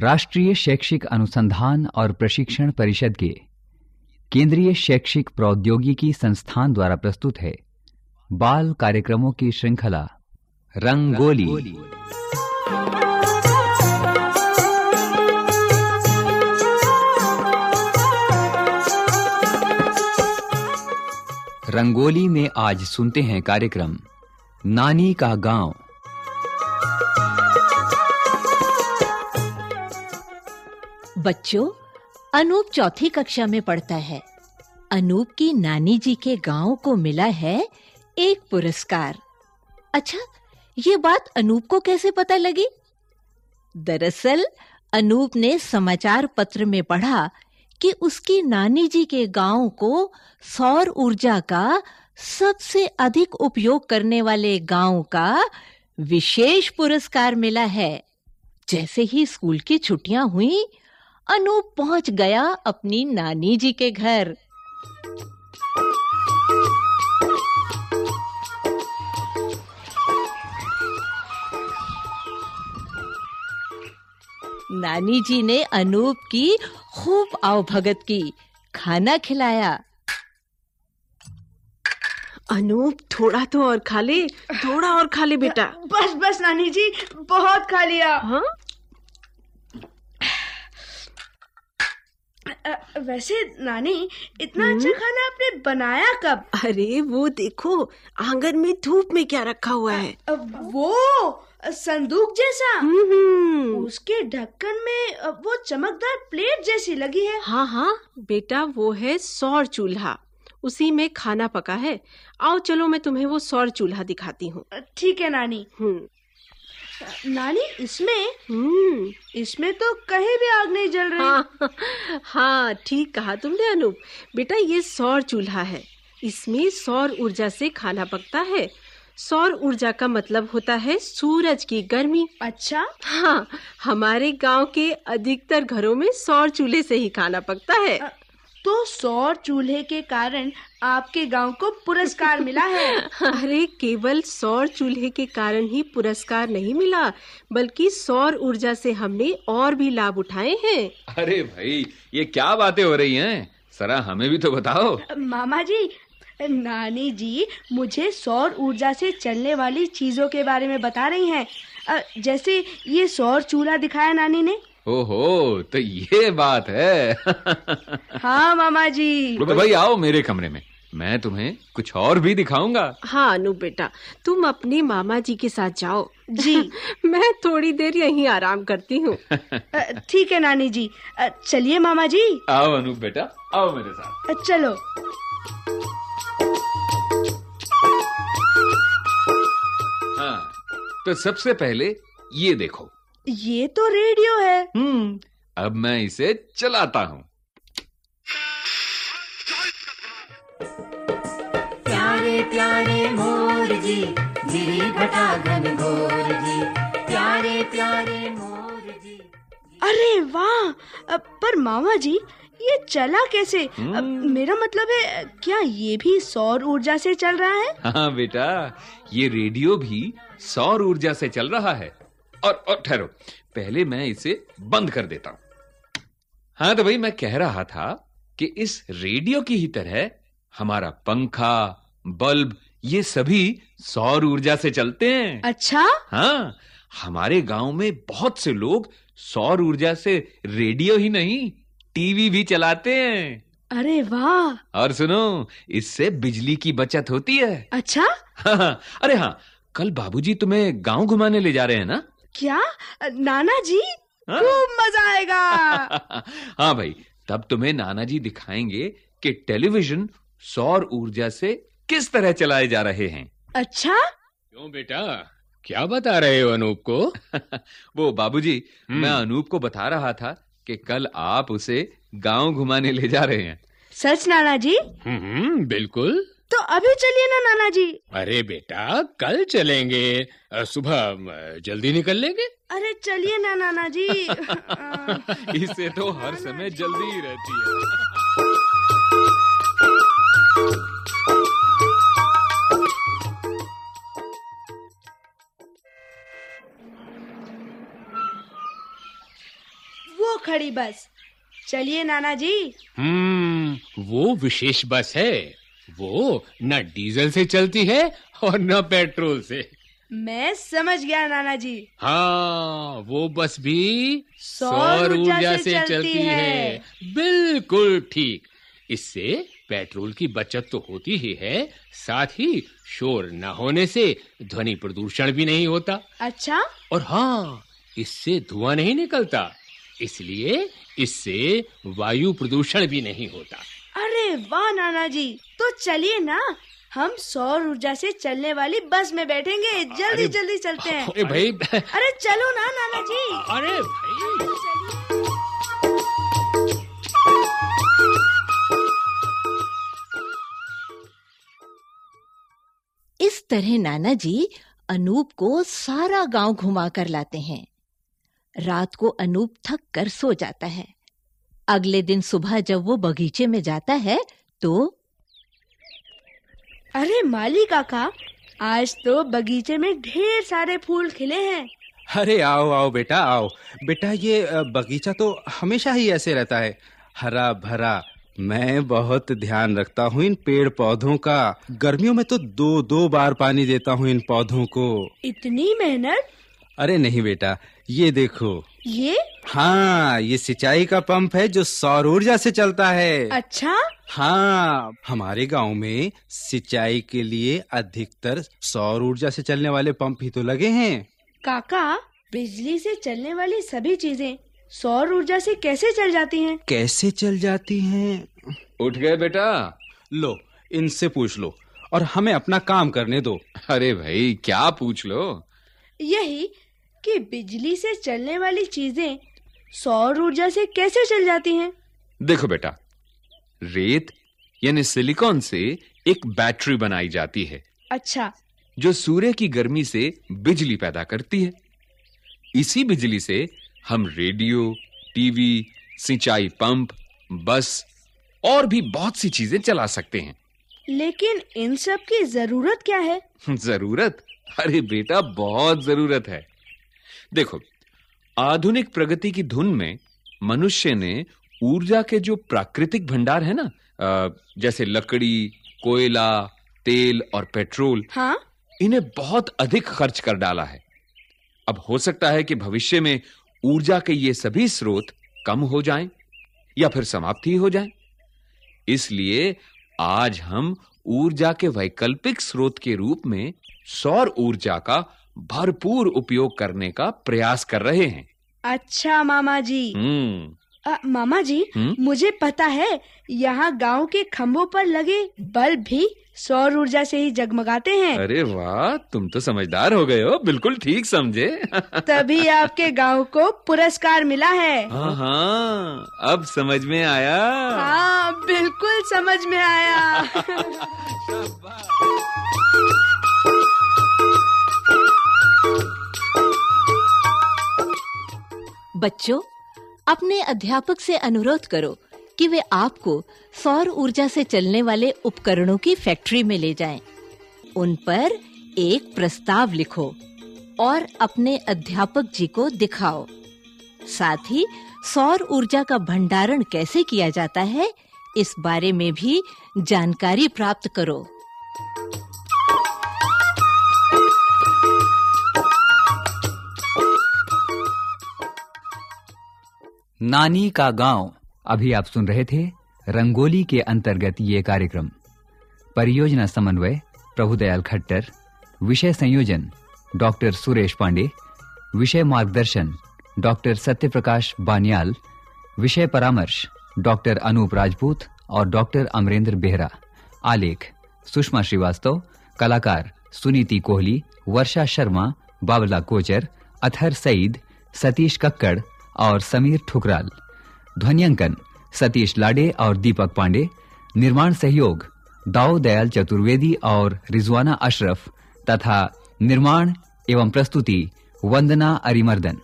राष्ट्रीय शैक्षिक अनुसंधान और प्रशिक्षण परिषद के केंद्रीय शैक्षिक प्रौद्योगिकी संस्थान द्वारा प्रस्तुत है। बाल कार्यक्रमों की श्रृंखला रंगोली। रंगोली में आज सुनते हैं कार्यक्रम, नानी का गाँव। बच्चों, अनूप चौथी कक्षा में पढ़ता है। अनूप की नानी जी के गाँव को मिला है एक पुरस्कार। अच्छा ये बात अनूप को कैसे पता लगी? दरअसल, अनूप ने समाचार पत्र में पढ़ा कि उसकी नानी जी के गाँव को सौर ऊर्जा का सबसे अधिक उपयोग करने वाले गाँव का विशेष पुरस्कार मिला है। जैसे ही स्कूल की छुट्टियाँ हुई अनूप पहुँच गया अपनी नानी जी के घर। नानी जी ने अनूप की खूब आवभगत की खाना खिलाया। अनूप थोड़ा तो और खा ले थोड़ा और खा ले बेटा। बस बस नानी जी बहुत खा लिया। हाँ अ, वैसे नानी इतना अच्छा खाना आपने बनाया कब? अरे वो देखो आँगन में धूप में क्या रखा हुआ है? वो संदूक जैसा। हम्म उसके ढक्कन में वो चमकदार प्लेट जैसी लगी है। हाँ हाँ बेटा वो है सौर चूल्हा। उसी में खाना पका है। आओ चलो मैं तुम्हें वो सौर चूल्हा दिखाती हूँ। ठीक है नानी। हम्म। नानी इसमें हम्म इसमें तो कहीं भी आग नहीं जल रही। हाँ हाँ ठीक कहा तुमने अनूप। बेटा ये सौर चूल्हा है। इसमें सौर ऊर्जा से खाना पकता है। सौर ऊर्जा का मतलब होता है सूरज की गर्मी। अच्छा? हाँ हमारे गाँव के अधिकतर घरों में सौर चूल्हे से ही खाना पकता है। तो सौर चूल्हे के कारण आपके गाँव को पुरस्कार मिला है। अरे केवल सौर चूल्हे के कारण ही पुरस्कार नहीं मिला बल्कि सौर ऊर्जा से हमने और भी लाभ उठाए हैं। अरे भाई ये क्या बातें हो रही हैं? सरा हमें भी तो बताओ। मामा जी नानी जी मुझे सौर ऊर्जा से चलने वाली चीज़ों के बारे में बता रही हैं। जैसे ये सौर चूल्हा दिखाया नानी ने? ओहो तो ये बात है। हाँ मामा जी तो भाई आओ मेरे कमरे में। मैं तुम्हें कुछ और भी दिखाऊँगा। हाँ अनु बेटा तुम अपने मामा जी के साथ जाओ। जी। मैं थोड़ी देर यहीं आराम करती हूँ। ठीक है नानी जी चलिए मामा जी आओ अनूप बेटा आओ मेरे साथ। चलो। हाँ तो सबसे पहले ये देखो। ये तो रेडियो है। हम्म अब मैं इसे चलाता हूँ। प्यारे प्यारे मोर जी गिरी घटा घन घोर जी प्यारे प्यारे मोर जी अरे वाह पर मामा जी ये चला कैसे? अ, मेरा मतलब है क्या ये भी सौर ऊर्जा से चल रहा है? हाँ बेटा ये रेडियो भी सौर ऊर्जा से चल रहा है। और और ठहरो। पहले मैं इसे बंद कर देता हूँ। हाँ तो भाई मैं कह रहा था कि इस रेडियो की ही तरह हमारा पंखा बल्ब ये सभी सौर ऊर्जा से चलते हैं। अच्छा? हाँ हमारे गाँव में बहुत से लोग सौर ऊर्जा से रेडियो ही नहीं टीवी भी चलाते हैं। अरे वाह! और सुनो इससे बिजली की बचत होती है। अच्छा? हाँ, हाँ, अरे हाँ कल बाबूजी तुम्हें गाँव घुमाने ले जा रहे हैं ना? क्या? नाना जी? हाँ? खूब मज़ा आएगा। हाँ भाई तब तुम्हें नाना जी दिखाएँगे कि टेलीविज़न सौर ऊर्जा से किस तरह चलाए जा रहे हैं। अच्छा? क्यों बेटा? क्या बता रहे हो अनूप को? वो बाबूजी हम्म। मैं अनूप को बता रहा था कि कल आप उसे गाँव घुमाने ले जा रहे हैं। सच नाना जी? हम्म बिल्कुल। तो अभी चलिए ना नाना जी अरे बेटा कल चलेंगे। सुबह जल्दी निकल लेंगे? अरे चलिए ना नाना जी इसे तो हर समय जल्दी ही रहती है। वो खड़ी बस। चलिए नाना जी हम्म वो विशेष बस है। वो न डीजल से चलती है और न पेट्रोल से। मैं समझ गया नाना जी हाँ वो बस भी सौर ऊर्जा से चलती है। बिल्कुल ठीक। इससे पेट्रोल की बचत तो होती ही है साथ ही शोर न होने से ध्वनि प्रदूषण भी नहीं होता। अच्छा? और हाँ इससे धुआँ नहीं निकलता इसलिए इससे वायु प्रदूषण भी नहीं होता। अरे वाह नाना जी तो चलिए ना हम सौर ऊर्जा से चलने वाली बस में बैठेंगे। जल्दी जल्दी चलते हैं। अरे भाई। अरे चलो ना नाना जी अरे भाई। इस तरह नाना जी अनूप को सारा गाँव घुमा कर लाते हैं। रात को अनूप थक कर सो जाता है। अगले दिन सुबह जब वो बगीचे में जाता है तो अरे माली काका आज तो बगीचे में ढेर सारे फूल खिले हैं। अरे आओ आओ बेटा आओ। बेटा ये बगीचा तो हमेशा ही ऐसे रहता है। हरा भरा मैं बहुत ध्यान रखता हूँ इन पेड़ पौधों का। गर्मियों में तो दो दो बार पानी देता हूँ इन पौधों को। इतनी मेहनत? अरे नहीं बेटा ये देखो। ये? हाँ ये सिंचाई का पंप है जो सौर ऊर्जा से चलता है। अच्छा। हाँ हमारे गाँव में सिंचाई के लिए अधिकतर सौर ऊर्जा से चलने वाले पंप ही तो लगे हैं। काका बिजली से चलने वाली सभी चीज़ें सौर ऊर्जा से कैसे चल जाती हैं? कैसे चल जाती हैं? उठ गए बेटा। लो इनसे पूछ लो और हमें अपना काम करने दो। अरे भाई क्या पूछ लो? यही कि बिजली से चलने वाली चीज़ें सौर ऊर्जा से कैसे चल जाती हैं? देखो बेटा रेत यानी सिलिकॉन से एक बैटरी बनाई जाती है। अच्छा। जो सूर्य की गर्मी से बिजली पैदा करती है। इसी बिजली से हम रेडियो टीवी सिंचाई पंप बस और भी बहुत सी चीज़ें चला सकते हैं। लेकिन इन सब की ज़रूरत क्या है? ज़रूरत? अरे बेटा बहुत ज़रूरत है। देखो आधुनिक प्रगति की धुन में मनुष्य ने ऊर्जा के जो प्राकृतिक भंडार है ना जैसे लकड़ी कोयला तेल और पेट्रोल हाँ। इन्हें बहुत अधिक खर्च कर डाला है। अब हो सकता है कि भविष्य में ऊर्जा के ये सभी स्रोत कम हो जाएँ या फिर समाप्त ही हो जाएँ। इसलिए आज हम ऊर्जा के वैकल्पिक स्रोत के रूप में सौर ऊर्जा का भरपूर उपयोग करने का प्रयास कर रहे हैं। अच्छा मामा जी हम्म। मामा जी हम्म? मुझे पता है यहाँ गाँव के खंभों पर लगे बल्ब भी सौर ऊर्जा से ही जगमगाते हैं। अरे वाह तुम तो समझदार हो गए हो बिल्कुल ठीक समझे। तभी आपके गाँव को पुरस्कार मिला है। हाँ हाँ अब समझ में आया। हाँ बिल्कुल समझ में आया। बच्चों, अपने अध्यापक से अनुरोध करो कि वे आपको सौर ऊर्जा से चलने वाले उपकरणों की फैक्ट्री में ले जाएँ। उन पर एक प्रस्ताव लिखो और अपने अध्यापक जी को दिखाओ साथ ही सौर ऊर्जा का भंडारण कैसे किया जाता है, इस बारे में भी जानकारी प्राप्त करो नानी का गाँव। अभी आप सुन रहे थे रंगोली के अंतर्गत ये कार्यक्रम। परियोजना समन्वय, प्रभुदयाल खट्टर। विषय संयोजन, डॉक्टर सुरेश पांडे। विषय मार्गदर्शन, डॉक्टर सत्यप्रकाश बानियाल। विषय परामर्श, डॉक्टर अनूप राजपूत और डॉक्टर अमरेंद्र बेहरा। आलेख, सुषमा श्रीवास्तव। कलाकार, सुनीति कोहली। वर्षा शर्मा बाबला कोचर। अथर सईद, सतीश कक्कड़। और समीर ठुकराल। ध्वनियांकन, सतीश लाडे और दीपक पांडे। निर्माण सहयोग, दाऊ दयाल चतुर्वेदी और रिजवाना अशरफ। तथा निर्माण एवं प्रस्तुति, वंदना अरिमर्दन।